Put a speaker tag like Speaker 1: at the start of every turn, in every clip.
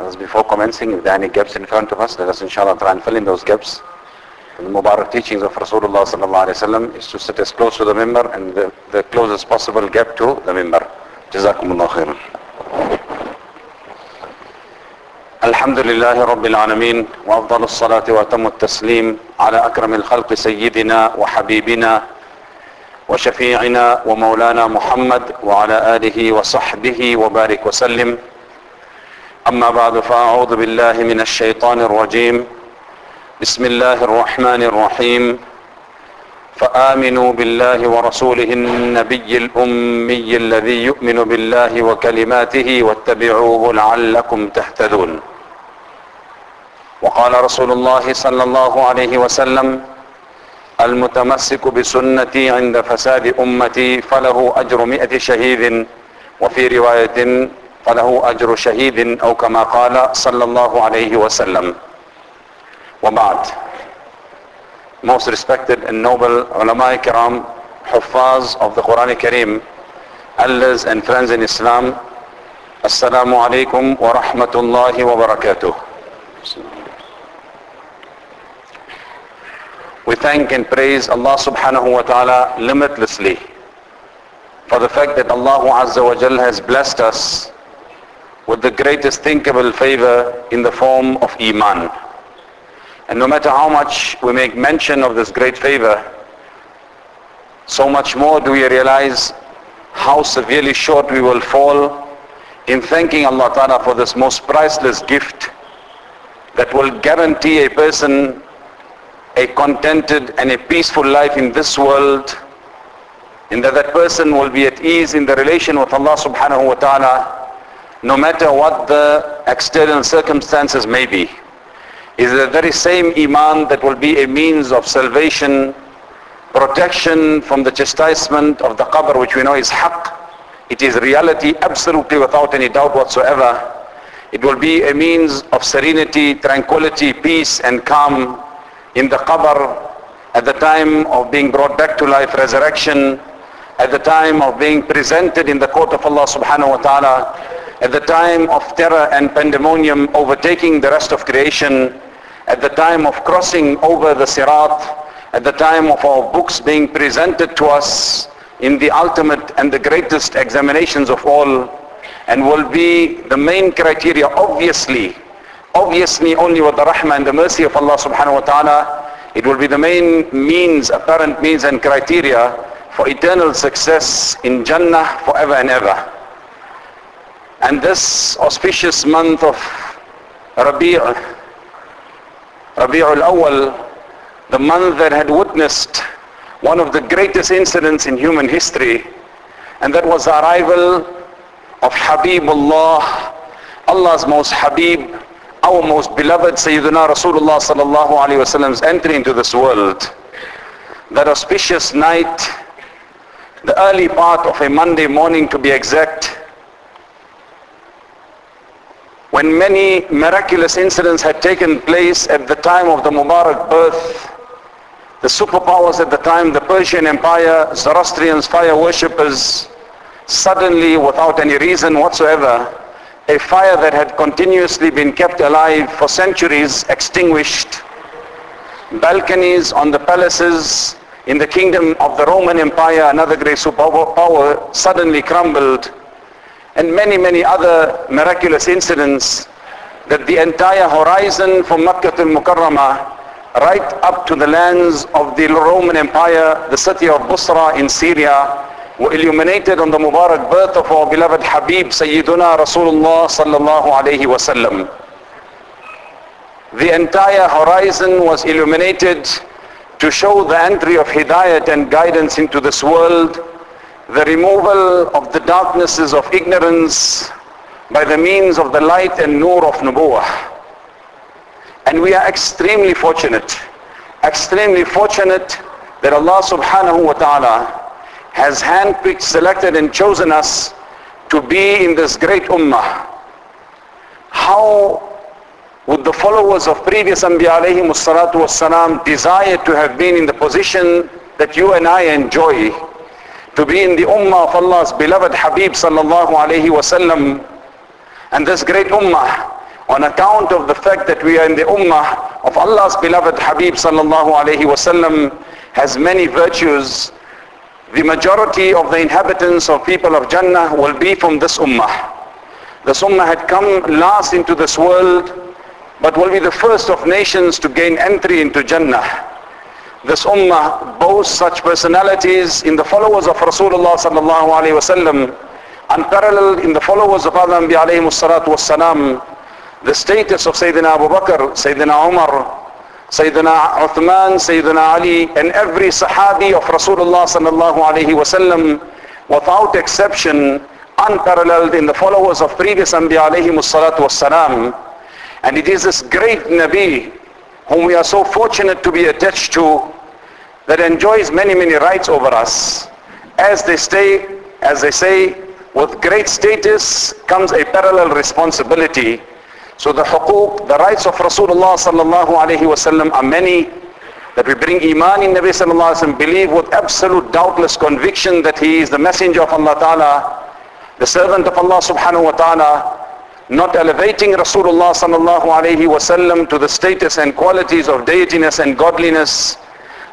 Speaker 1: As before commencing, if there are any gaps in front of us, let us inshallah try and fill in those gaps. The Mubarak teachings of Rasulullah sallallahu alayhi wa is to sit as close to the member and the, the closest possible gap to the member. Jazakumullah khairan. الحمد لله رب العالمين وافضل الصلاة واتم التسليم على اكرم الخلق سيدنا وحبيبنا وشفيعنا ومولانا محمد وعلى اله وصحبه وبارك وسلم أما بعد فأعوذ بالله من الشيطان الرجيم. بسم الله الرحمن الرحيم. فآمنوا بالله ورسوله النبي الأمي الذي يؤمن بالله وكلماته واتبعوه لعلكم تهتدون. وقال رسول الله صلى الله عليه وسلم المتمسك بسنتي عند فساد أمتي فله أجر مئة شهيد. وفي رواية فله اجر شهيد أو كما قال صلى الله عليه وسلم وبعد most respected and noble ulama kiram huffaz of the Quran Kareem elders and friends in Islam alaikum wa rahmatullahi wa barakatuh we thank and praise Allah subhanahu wa ta'ala limitlessly for the fact that Allah azza wa jal has blessed us with the greatest thinkable favor in the form of iman. And no matter how much we make mention of this great favor, so much more do we realize how severely short we will fall in thanking Allah Ta'ala for this most priceless gift that will guarantee a person a contented and a peaceful life in this world in that that person will be at ease in the relation with Allah subhanahu wa ta'ala no matter what the external circumstances may be is the very same iman that will be a means of salvation, protection from the chastisement of the qabr which we know is haqq. It is reality absolutely without any doubt whatsoever. It will be a means of serenity, tranquility, peace and calm in the qabr at the time of being brought back to life, resurrection, at the time of being presented in the court of Allah subhanahu wa ta'ala, at the time of terror and pandemonium overtaking the rest of creation, at the time of crossing over the sirat, at the time of our books being presented to us in the ultimate and the greatest examinations of all, and will be the main criteria, obviously, obviously only with the rahmah and the mercy of Allah subhanahu wa ta'ala, it will be the main means, apparent means and criteria for eternal success in Jannah forever and ever. And this auspicious month of Rabi' Rabi'ul Awwal, the month that had witnessed one of the greatest incidents in human history, and that was the arrival of Habibullah, Allah's most Habib, our most beloved Sayyidina Rasulullah sallallahu alayhi wasallam's entry into this world. That auspicious night, the early part of a Monday morning to be exact, when many miraculous incidents had taken place at the time of the Mubarak birth, the superpowers at the time, the Persian Empire, Zoroastrians, fire worshippers, suddenly without any reason whatsoever, a fire that had continuously been kept alive for centuries extinguished. Balconies on the palaces in the kingdom of the Roman Empire, another great superpower, suddenly crumbled and many, many other miraculous incidents that the entire horizon from Makkah to Mukarramah right up to the lands of the Roman Empire, the city of Busra in Syria, were illuminated on the Mubarak birth of our beloved Habib Sayyiduna Rasulullah sallallahu alayhi wasallam. The entire horizon was illuminated to show the entry of hidayat and guidance into this world the removal of the darknesses of ignorance by the means of the light and nur of Nubuwah. And we are extremely fortunate, extremely fortunate that Allah subhanahu wa ta'ala has handpicked, selected and chosen us to be in this great ummah. How would the followers of previous Anbiya alayhi salatu wasalam desire to have been in the position that you and I enjoy to be in the ummah of Allah's beloved Habib sallallahu alayhi wasallam and this great ummah on account of the fact that we are in the ummah of Allah's beloved Habib sallallahu alayhi wasallam has many virtues. The majority of the inhabitants of people of Jannah will be from this ummah. This ummah had come last into this world, but will be the first of nations to gain entry into Jannah. This ummah boasts such personalities in the followers of Rasulullah sallallahu alayhi wasallam, unparalleled in the followers of Adam alayhi salatu wasalam, the status of Sayyidina Abu Bakr, Sayyidina Umar, Sayyidina Uthman, Sayyidina Ali, and every Sahabi of Rasulullah sallallahu alayhi wasallam, without exception, unparalleled in the followers of previous Anbiya alayhi salatu wasalam. And it is this great Nabi whom we are so fortunate to be attached to that enjoys many, many rights over us. As they stay, as they say, with great status comes a parallel responsibility. So the huquq, the rights of Rasulullah sallallahu alayhi wasallam are many that we bring iman in Nabi sallallahu alayhi wasallam, believe with absolute doubtless conviction that he is the messenger of Allah ta'ala, the servant of Allah subhanahu wa ta'ala, not elevating Rasulullah sallallahu alayhi wasallam to the status and qualities of deitiness and godliness.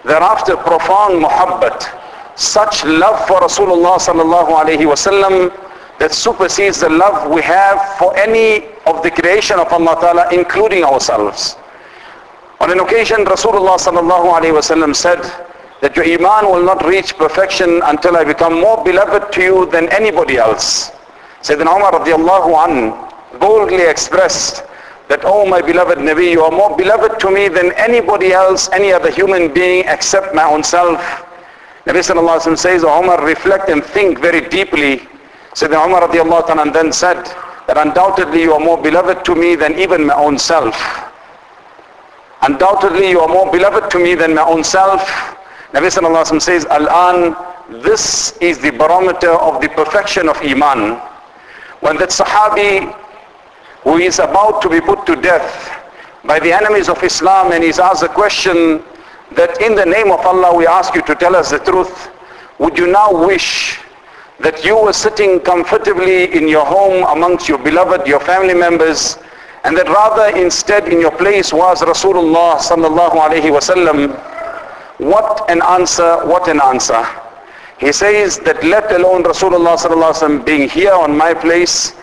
Speaker 1: Thereafter profound muhabbat, such love for Rasulullah sallallahu alayhi wasallam that supersedes the love we have for any of the creation of Allah Ta'ala, including ourselves. On an occasion, Rasulullah sallallahu alayhi wasallam said that your iman will not reach perfection until I become more beloved to you than anybody else. Sayyidina Umar radiallahu an boldly expressed that, oh my beloved Nabi, you are more beloved to me than anybody else, any other human being except my own self. Nabi sallallahu alayhi wa says, oh Umar, reflect and think very deeply Sayyidina Umar radiallahu ta'ala then said that undoubtedly you are more beloved to me than even my own self. Undoubtedly you are more beloved to me than my own self. Nabi sallallahu alayhi wa says, Al-an, this is the barometer of the perfection of Iman. When that Sahabi who is about to be put to death by the enemies of Islam and he's asked the question that in the name of Allah we ask you to tell us the truth, would you now wish that you were sitting comfortably in your home amongst your beloved, your family members, and that rather instead in your place was Rasulullah sallallahu alaihi wasallam. What an answer, what an answer. He says that let alone Rasulullah sallallahu alaihi wasallam being here on my place,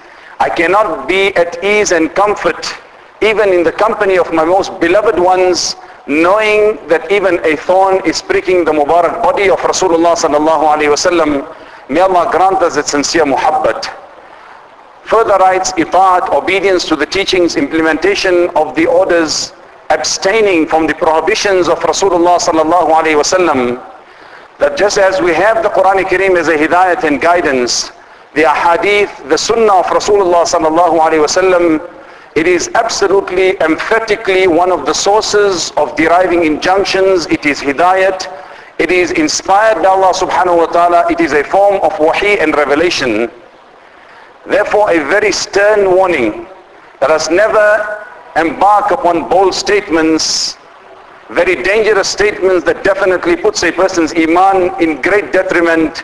Speaker 1: I cannot be at ease and comfort even in the company of my most beloved ones knowing that even a thorn is pricking the Mubarak body of Rasulullah sallallahu alaihi wasallam May Allah grant us its sincere muhabbat. Further writes, itaat, obedience to the teachings, implementation of the orders, abstaining from the prohibitions of Rasulullah sallallahu alaihi wasallam. That just as we have the Quran Kareem as a hidayat and guidance, the ahadith, the sunnah of Rasulullah sallallahu alaihi wasallam, it is absolutely emphatically one of the sources of deriving injunctions. It is hidayat. It is inspired by Allah subhanahu wa ta'ala. It is a form of wahi and revelation. Therefore, a very stern warning. Let us never embark upon bold statements, very dangerous statements that definitely puts a person's iman in great detriment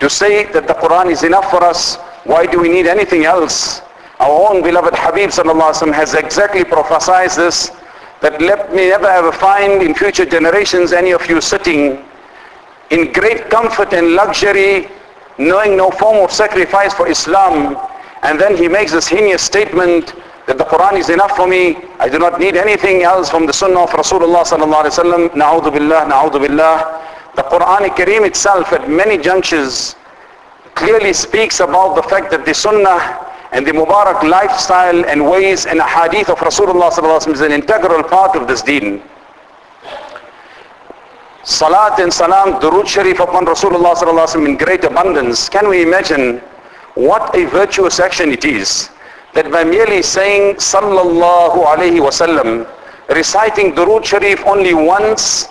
Speaker 1: to say that the Quran is enough for us. Why do we need anything else? Our own beloved Habib sallallahu has exactly prophesied this that let me never ever find in future generations any of you sitting in great comfort and luxury, knowing no form of sacrifice for Islam. And then he makes this heinous statement that the Quran is enough for me. I do not need anything else from the Sunnah of Rasulullah sallallahu alaihi wasallam. Na'udhu billah, na'udhu billah. The Quran Kareem itself at many junctures clearly speaks about the fact that the Sunnah and the Mubarak lifestyle and ways and hadith of Rasulullah is an integral part of this deen. Salat and salam, durood sharif upon Rasulullah in great abundance. Can we imagine what a virtuous action it is that by merely saying sallallahu alaihi wasallam, reciting durood sharif only once,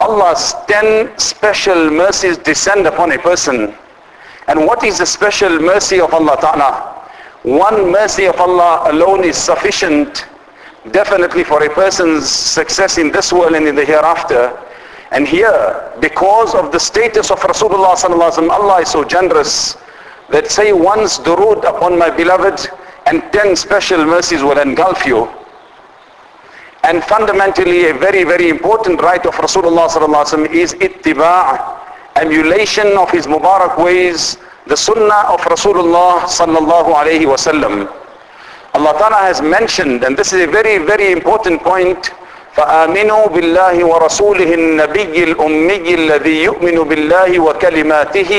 Speaker 1: Allah's ten special mercies descend upon a person. And what is the special mercy of Allah Ta'ala? One mercy of Allah alone is sufficient definitely for a person's success in this world and in the hereafter. And here, because of the status of Rasulullah sallallahu Allah is so generous that say once durood upon my beloved and 10 special mercies will engulf you And fundamentally a very, very important right of Rasulullah sallallahu is ittiba' emulation of his Mubarak ways, the sunnah of Rasulullah sallallahu alayhi wasallam. Allah Ta'ala has mentioned, and this is a very, very important point, فآمنوا بالله ورسوله النبي الأمي الذي يؤمن بالله وكلماته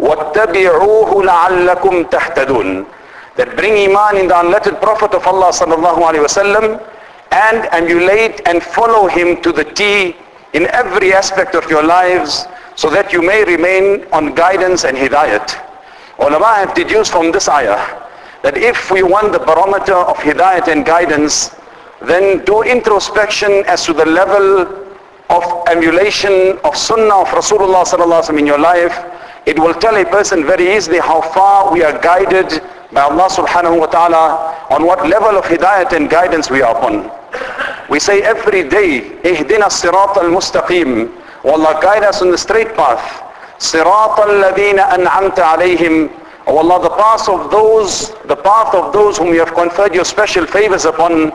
Speaker 1: واتبعوه لعلكم تهتدون that bring iman in the unlettered prophet of Allah sallallahu alaihi wasallam and emulate and follow him to the T in every aspect of your lives so that you may remain on guidance and hidayat. Ulama have deduced from this ayah that if we want the barometer of hidayat and guidance, then do introspection as to the level of emulation of sunnah of Rasulullah sallallahu in your life. It will tell a person very easily how far we are guided by Allah subhanahu wa ta'ala on what level of hidayat and guidance we are upon. We say every day, اهدنا الصراط المستقيم. O Allah, guide us on the straight path. صراط الذين أنعمت عليهم. O Allah, the path of those, the path of those whom you have conferred your special favors upon.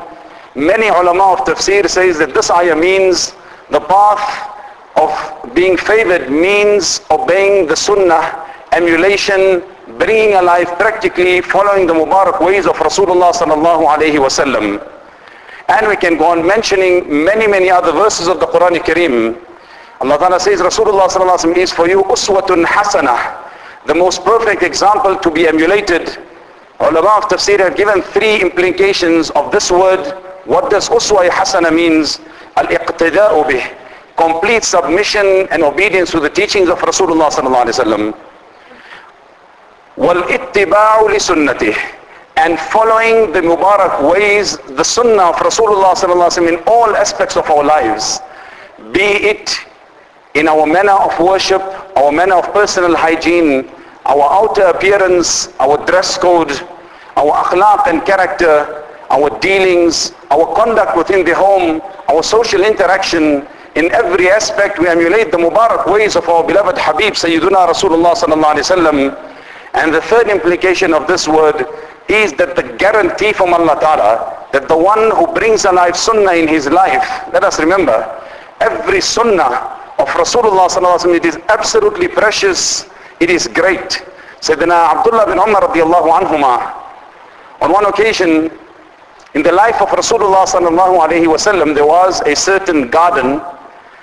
Speaker 1: Many ulama of tafsir says that this ayah means the path of being favored means obeying the sunnah, emulation, bringing alive practically following the Mubarak ways of Rasulullah sallallahu alayhi wasallam. And we can go on mentioning many, many other verses of the Quran Kareem. Allah Ta'ala says Rasulullah sallallahu alayhi wa is for you uswatun hasanah, the most perfect example to be emulated. Ulama of tafsir have given three implications of this word. What does uswa hasana means? Al-iqtida'u bih. Complete submission and obedience to the teachings of Rasulullah sallallahu alayhi wa sallam. وَالْإِتِّبَاعُ لِسُنَّتِهِ and following the Mubarak ways, the Sunnah of Rasulullah sallallahu in all aspects of our lives, be it in our manner of worship, our manner of personal hygiene, our outer appearance, our dress code, our akhlaq and character, our dealings, our conduct within the home, our social interaction, in every aspect we emulate the Mubarak ways of our beloved Habib Sayyiduna Rasulullah sallallahu alaihi wasallam. And the third implication of this word is that the guarantee from Allah Ta'ala that the one who brings alive sunnah in his life, let us remember, every sunnah of Rasulullah Sallallahu it is absolutely precious, it is great. Sayyidina Abdullah bin Umar radiallahu anhuma, on one occasion, in the life of Rasulullah sallallahu alaihi wasallam, there was a certain garden.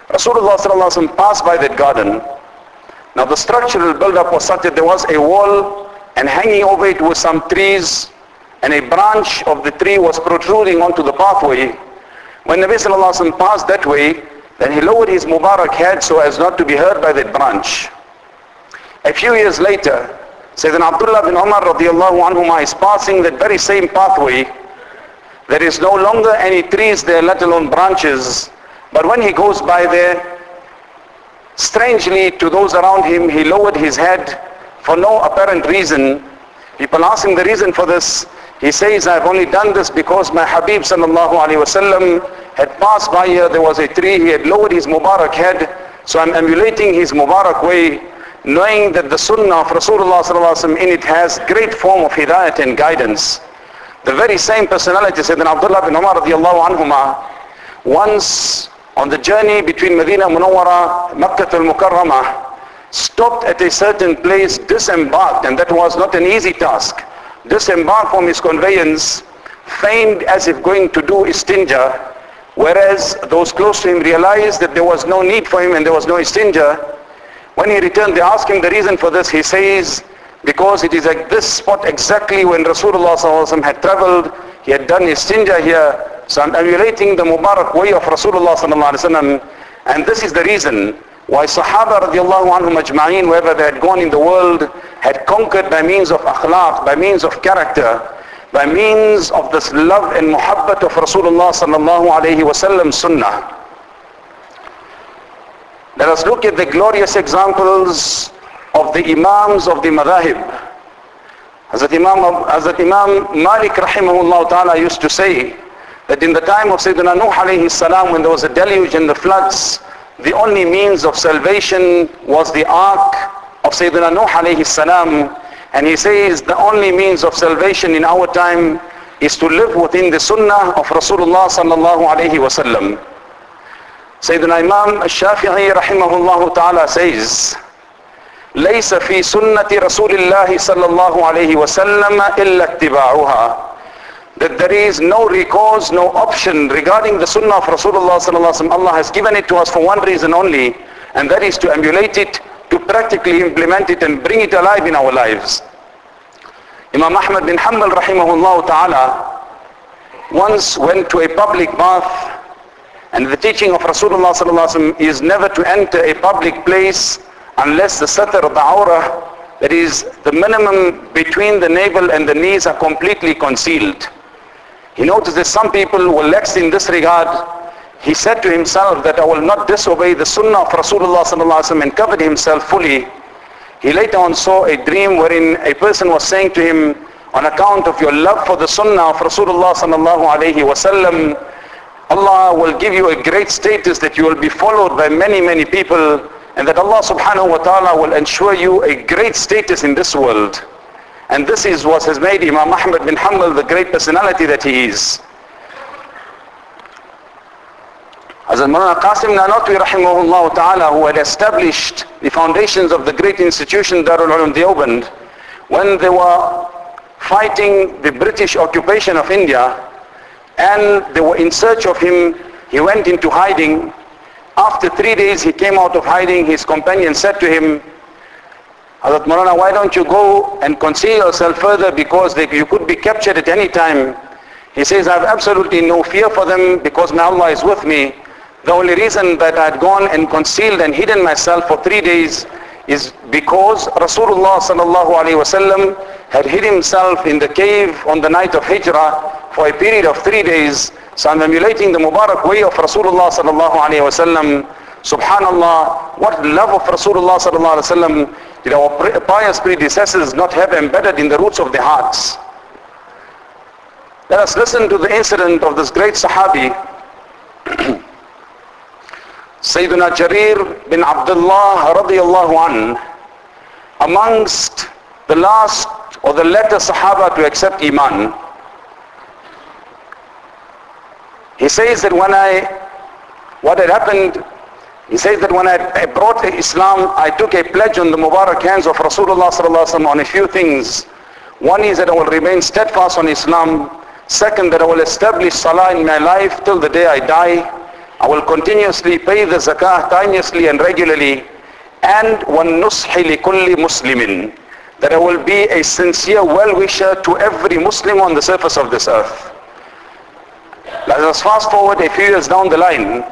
Speaker 1: Rasulullah sallallahu alaihi wasallam passed by that garden. Now the structural build-up was such that there was a wall and hanging over it were some trees and a branch of the tree was protruding onto the pathway. When Nabi sallallahu alaihi wasallam passed that way, then he lowered his Mubarak head so as not to be heard by that branch. A few years later, Sayyidina Abdullah bin Umar radiallahu anhuma is passing that very same pathway. There is no longer any trees there, let alone branches. But when he goes by there, strangely to those around him, he lowered his head for no apparent reason. People ask him the reason for this. He says, I've only done this because my Habib sallallahu alayhi wasallam had passed by here. There was a tree. He had lowered his Mubarak head. So I'm emulating his Mubarak way, knowing that the Sunnah of Rasulullah sallallahu alayhi wasallam in it has great form of hidayat and guidance. The very same personality, Sayyidina Abdullah bin Umar radiallahu anhuma, once on the journey between Medina Munawwara, Makkah al-Mukarramah, stopped at a certain place, disembarked, and that was not an easy task. Disembarked from his conveyance, feigned as if going to do istinja, whereas those close to him realized that there was no need for him and there was no istinja. When he returned, they asked him the reason for this. He says, because it is at this spot exactly when Rasulullah had traveled, he had done his istinja here. So I'm emulating the Mubarak way of Rasulullah and this is the reason why Sahaba radiallahu anhum ajma'een, wherever they had gone in the world, had conquered by means of akhlaq, by means of character, by means of this love and muhabbat of Rasulullah sallallahu alayhi wasallam sunnah. Let us look at the glorious examples of the Imams of the Madhahib. Hazrat Imam, Hazrat Imam Malik rahimahullah ta'ala used to say that in the time of Sayyidina Nuh alayhi salam when there was a deluge and the floods, the only means of salvation was the ark of Sayyidina Nuh alayhi salam And he says the only means of salvation in our time is to live within the sunnah of Rasulullah sallallahu alayhi wasallam. Sayyidina Imam Shafi'i rahimahullah ta'ala says, ليس في سنة رسول الله صلى الله عليه وسلم إلا اتباعها that there is no recourse, no option regarding the sunnah of Rasulullah sallallahu. Allah has given it to us for one reason only, and that is to emulate it, to practically implement it and bring it alive in our lives. Imam Ahmad bin Hanbal rahimahullah ta'ala once went to a public bath and the teaching of Rasulullah sallallahu is never to enter a public place unless the satar, of the aura, that is the minimum between the navel and the knees are completely concealed. He noticed that some people were lax in this regard. He said to himself that I will not disobey the sunnah of Rasulullah sallallahu and covered himself fully. He later on saw a dream wherein a person was saying to him, on account of your love for the sunnah of Rasulullah sallallahu alaihi wasallam, Allah will give you a great status that you will be followed by many, many people and that Allah subhanahu wa ta'ala will ensure you a great status in this world. And this is what has made Imam Ahmad bin Hanbal the great personality that he is. Hazrat Mulana Qasim Nanotwi rahimahullah ta'ala who had established the foundations of the great institution Darul Ulum Deoband when they were fighting the British occupation of India and they were in search of him, he went into hiding. After three days he came out of hiding, his companion said to him, Hazrat Maulana, why don't you go and conceal yourself further because they, you could be captured at any time. He says, I have absolutely no fear for them because my Allah is with me. The only reason that I had gone and concealed and hidden myself for three days is because Rasulullah sallallahu alaihi wasallam had hid himself in the cave on the night of Hijrah for a period of three days. So I'm emulating the Mubarak way of Rasulullah sallallahu alaihi wasallam. Subhanallah, what love of Rasulullah sallallahu alaihi wasallam did our pious predecessors not have embedded in the roots of their hearts. Let us listen to the incident of this great Sahabi, Sayyidina Jarir bin Abdullah radiyallahu an, amongst the last or the latter Sahaba to accept Iman. He says that when I, what had happened, he says that when I brought Islam, I took a pledge on the Mubarak hands of Rasulullah sallallahu alaihi wasallam on a few things. One is that I will remain steadfast on Islam. Second, that I will establish Salah in my life till the day I die. I will continuously pay the zakah timeously and regularly. And وَالنُّصْحِ لِكُلِّ مُسْلِمٍ That I will be a sincere well-wisher to every Muslim on the surface of this earth. Let us fast forward a few years down the line.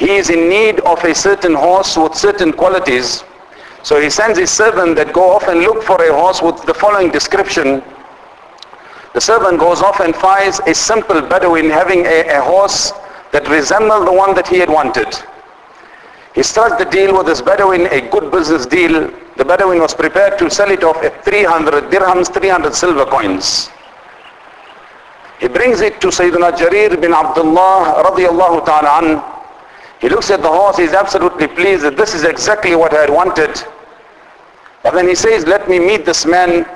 Speaker 1: He is in need of a certain horse with certain qualities. So he sends his servant that go off and look for a horse with the following description. The servant goes off and finds a simple Bedouin having a, a horse that resembled the one that he had wanted. He struck the deal with this Bedouin, a good business deal. The Bedouin was prepared to sell it off at 300 dirhams, 300 silver coins. He brings it to Sayyidina Jarir bin Abdullah radiallahu ta'ala an. He looks at the horse, he's absolutely pleased that this is exactly what I had wanted. But then he says, let me meet this man,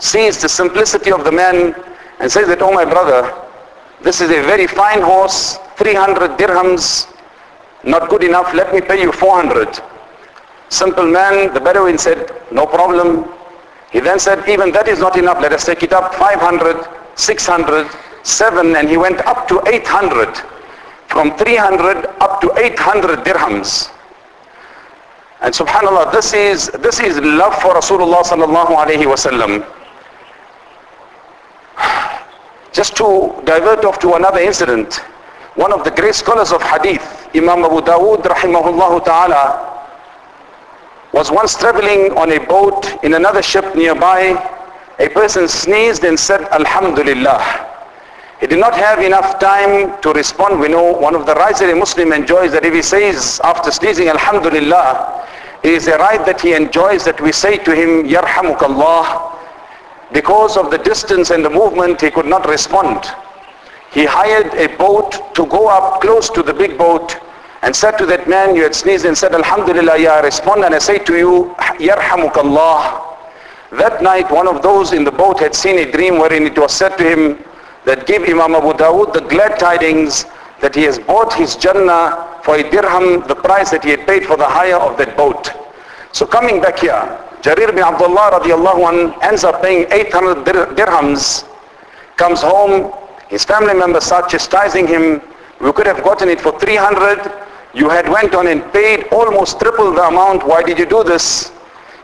Speaker 1: sees the simplicity of the man and says that, oh my brother, this is a very fine horse, 300 dirhams, not good enough, let me pay you 400. Simple man, the Bedouin said, no problem. He then said, even that is not enough, let us take it up, 500, 600, 7, and he went up to 800. From 300 up to 800 dirhams. And subhanAllah, this is, this is love for Rasulullah sallallahu alayhi wasallam. Just to divert off to another incident, one of the great scholars of hadith, Imam Abu Dawood rahimahullah ta'ala, was once traveling on a boat in another ship nearby. A person sneezed and said, Alhamdulillah. He did not have enough time to respond. We know one of the rights that a Muslim enjoys that if he says after sneezing, Alhamdulillah, is a right that he enjoys that we say to him, Yarhamukallah. Because of the distance and the movement, he could not respond. He hired a boat to go up close to the big boat and said to that man, you had sneezed and said, Alhamdulillah, ya respond and I say to you, Yarhamukallah. That night one of those in the boat had seen a dream wherein it was said to him that give Imam Abu Dawud the glad tidings that he has bought his Jannah for a dirham, the price that he had paid for the hire of that boat. So coming back here, Jarir bin Abdullah radiallahu anh ends up paying 800 dirhams, comes home, his family members start chastising him, we could have gotten it for 300, you had went on and paid almost triple the amount, why did you do this?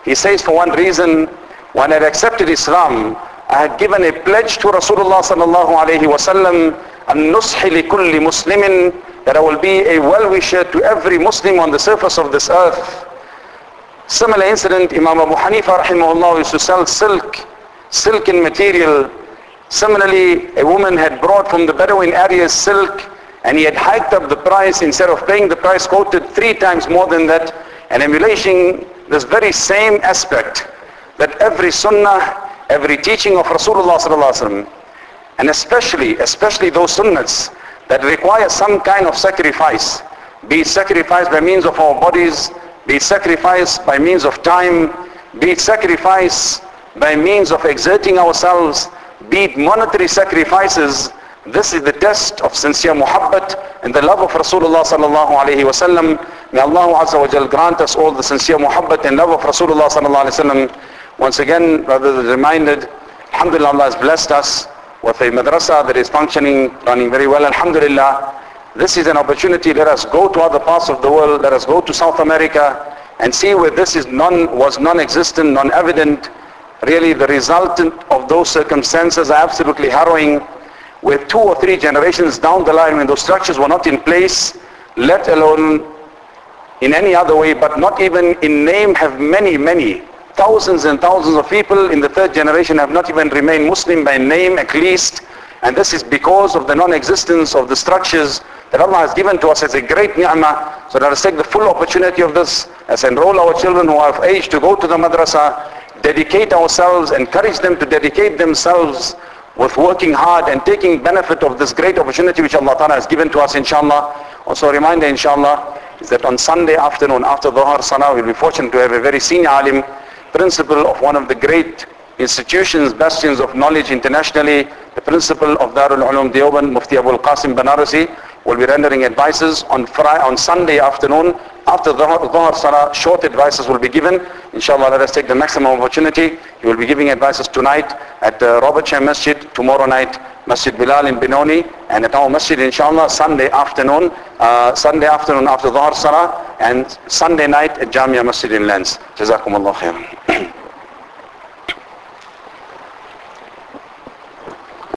Speaker 1: He says for one reason, when I had accepted Islam, I had given a pledge to Rasulullah sallallahu alayhi wasallam, النصح لكل مسلم that I will be a well-wisher to every Muslim on the surface of this earth. Similar incident, Imam Abu Hanifa rahimahullah used to sell silk, silken material. Similarly, a woman had brought from the Bedouin areas silk and he had hiked up the price instead of paying the price quoted three times more than that and emulating this very same aspect that every sunnah, every teaching of Rasulullah sallallahu and especially, especially those sunnahs that require some kind of sacrifice, be it sacrifice by means of our bodies, be it sacrifice by means of time, be it sacrifice by means of exerting ourselves, be it monetary sacrifices, this is the test of sincere muhabbat and the love of Rasulullah sallallahu alayhi wa. May Allah azza wa jal grant us all the sincere muhabbat and love of Rasulullah sallallahu alayhi wa. Once again, brothers reminded, Alhamdulillah Allah has blessed us with a madrasa that is functioning, running very well. Alhamdulillah, this is an opportunity. Let us go to other parts of the world. Let us go to South America and see where this is non, was non-existent, non-evident. Really the resultant of those circumstances are absolutely harrowing. With two or three generations down the line when those structures were not in place, let alone in any other way, but not even in name have many, many thousands and thousands of people in the third generation have not even remained Muslim by name at least. And this is because of the non-existence of the structures that Allah has given to us as a great ni'mah. So let us take the full opportunity of this as enroll our children who are of age to go to the madrasa, dedicate ourselves, encourage them to dedicate themselves with working hard and taking benefit of this great opportunity which Allah Ta'ala has given to us inshallah. Also a reminder inshallah is that on Sunday afternoon after Dhuhr Salah we'll be fortunate to have a very senior alim principal of one of the great institutions, bastions of knowledge internationally, the principal of Darul Ulum Deoband, Mufti Abul Qasim Banarasi, will be rendering advices on Friday, on Sunday afternoon. After the Dhuhr Salah, short advices will be given. Inshallah, let us take the maximum opportunity. He will be giving advices tonight at the Robert Shah Masjid, tomorrow night, Masjid Bilal in Benoni, and at our Masjid, inshallah, Sunday afternoon, uh, Sunday afternoon after Dhuhr Salah, and Sunday night at Jamia Masjid in Lens. Jazakumullah khairan.